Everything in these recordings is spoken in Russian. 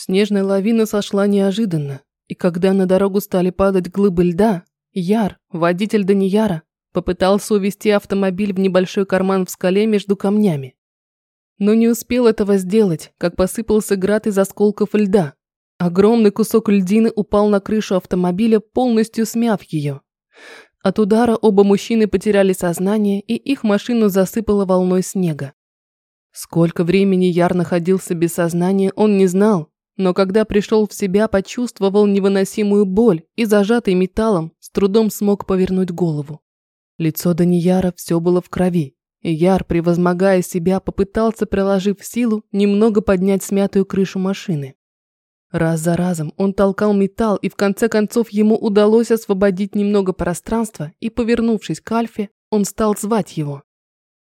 Снежная лавина сошла неожиданно, и когда на дорогу стали падать глыбы льда, Яр, водитель Данияра, попытался увести автомобиль в небольшой карман в скале между камнями. Но не успел этого сделать, как посыпался град из осколков льда. Огромный кусок льдины упал на крышу автомобиля, полностью смяв ее. От удара оба мужчины потеряли сознание, и их машину засыпало волной снега. Сколько времени Яр находился без сознания, он не знал, но когда пришел в себя, почувствовал невыносимую боль и, зажатый металлом, с трудом смог повернуть голову. Лицо Данияра все было в крови, и Яр, превозмогая себя, попытался, приложив силу, немного поднять смятую крышу машины. Раз за разом он толкал металл, и в конце концов ему удалось освободить немного пространства, и, повернувшись к Альфе, он стал звать его.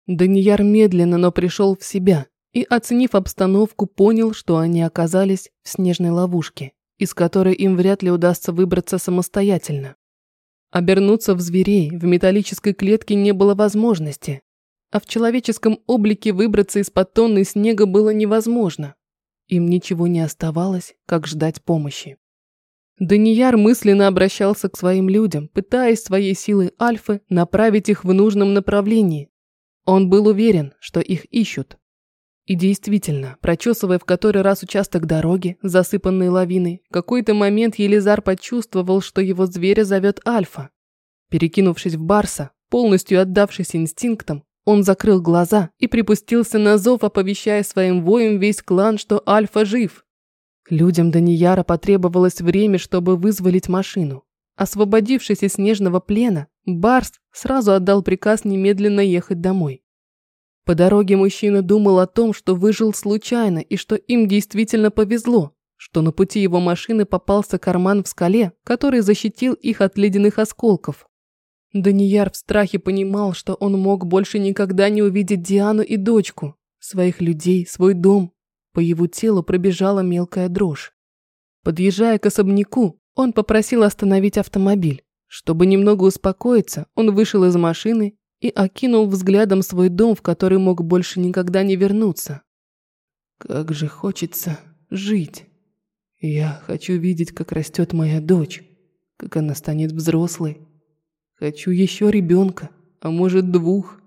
Данияр медленно, но пришел в себя и, оценив обстановку, понял, что они оказались в снежной ловушке, из которой им вряд ли удастся выбраться самостоятельно. Обернуться в зверей в металлической клетке не было возможности, а в человеческом облике выбраться из-под тонны снега было невозможно. Им ничего не оставалось, как ждать помощи. Данияр мысленно обращался к своим людям, пытаясь своей силой Альфы направить их в нужном направлении. Он был уверен, что их ищут. И действительно, прочесывая в который раз участок дороги, засыпанной лавиной, в какой-то момент Елизар почувствовал, что его зверя зовет Альфа. Перекинувшись в Барса, полностью отдавшись инстинктам, он закрыл глаза и припустился на зов, оповещая своим воем весь клан, что Альфа жив. Людям Данияра потребовалось время, чтобы вызволить машину. Освободившись из снежного плена, Барс сразу отдал приказ немедленно ехать домой. По дороге мужчина думал о том, что выжил случайно и что им действительно повезло, что на пути его машины попался карман в скале, который защитил их от ледяных осколков. Данияр в страхе понимал, что он мог больше никогда не увидеть Диану и дочку, своих людей, свой дом. По его телу пробежала мелкая дрожь. Подъезжая к особняку, он попросил остановить автомобиль. Чтобы немного успокоиться, он вышел из машины и окинул взглядом свой дом, в который мог больше никогда не вернуться. Как же хочется жить. Я хочу видеть, как растет моя дочь, как она станет взрослой. Хочу еще ребенка, а может двух.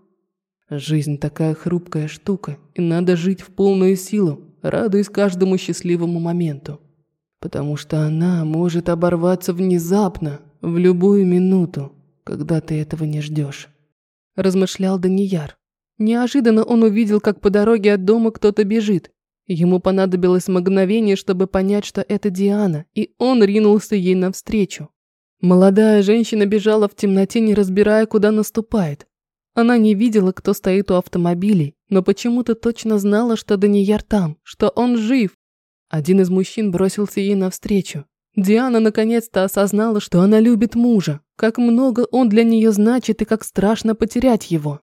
Жизнь такая хрупкая штука, и надо жить в полную силу, радуясь каждому счастливому моменту. Потому что она может оборваться внезапно, в любую минуту, когда ты этого не ждешь размышлял Данияр. Неожиданно он увидел, как по дороге от дома кто-то бежит. Ему понадобилось мгновение, чтобы понять, что это Диана, и он ринулся ей навстречу. Молодая женщина бежала в темноте, не разбирая, куда наступает. Она не видела, кто стоит у автомобилей, но почему-то точно знала, что Данияр там, что он жив. Один из мужчин бросился ей навстречу. Диана наконец-то осознала, что она любит мужа, как много он для нее значит и как страшно потерять его.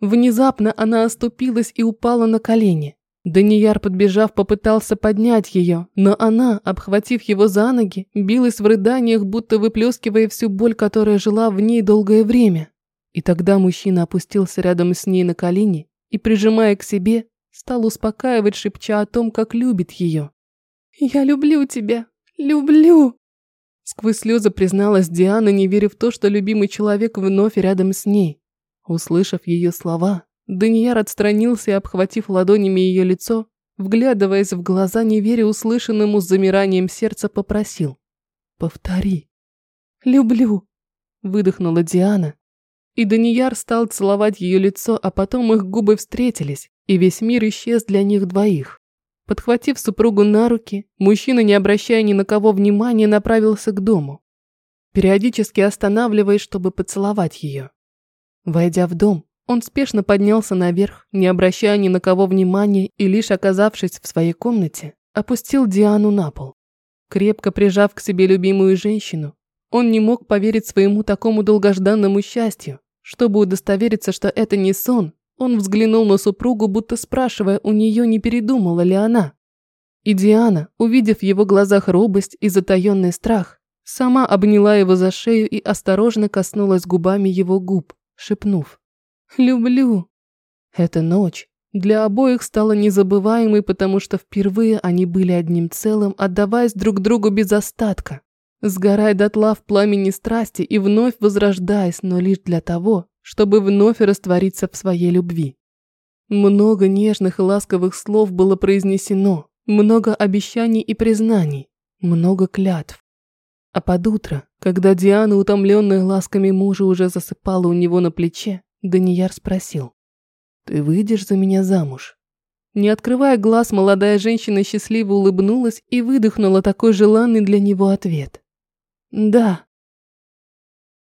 Внезапно она оступилась и упала на колени. Данияр, подбежав, попытался поднять ее, но она, обхватив его за ноги, билась в рыданиях, будто выплескивая всю боль, которая жила в ней долгое время. И тогда мужчина опустился рядом с ней на колени и, прижимая к себе, стал успокаивать, шепча о том, как любит ее. «Я люблю тебя, люблю!» Сквозь слезы призналась Диана, не веря в то, что любимый человек вновь рядом с ней. Услышав ее слова, Данияр отстранился и, обхватив ладонями ее лицо, вглядываясь в глаза, не веря услышанному с замиранием сердца, попросил. «Повтори». «Люблю», – выдохнула Диана. И Данияр стал целовать ее лицо, а потом их губы встретились, и весь мир исчез для них двоих. Подхватив супругу на руки, мужчина, не обращая ни на кого внимания, направился к дому, периодически останавливаясь, чтобы поцеловать ее. Войдя в дом, он спешно поднялся наверх, не обращая ни на кого внимания и лишь оказавшись в своей комнате, опустил Диану на пол. Крепко прижав к себе любимую женщину, он не мог поверить своему такому долгожданному счастью. Чтобы удостовериться, что это не сон, он взглянул на супругу, будто спрашивая у нее, не передумала ли она. И Диана, увидев в его глазах робость и затаенный страх, сама обняла его за шею и осторожно коснулась губами его губ, шепнув «Люблю». Эта ночь, для обоих стала незабываемой, потому что впервые они были одним целым, отдаваясь друг другу без остатка, сгорая дотла в пламени страсти и вновь возрождаясь, но лишь для того, чтобы вновь раствориться в своей любви. Много нежных и ласковых слов было произнесено, много обещаний и признаний, много клятв. А под утро, когда Диана, утомленная ласками мужа, уже засыпала у него на плече, Данияр спросил. «Ты выйдешь за меня замуж?» Не открывая глаз, молодая женщина счастливо улыбнулась и выдохнула такой желанный для него ответ. «Да»,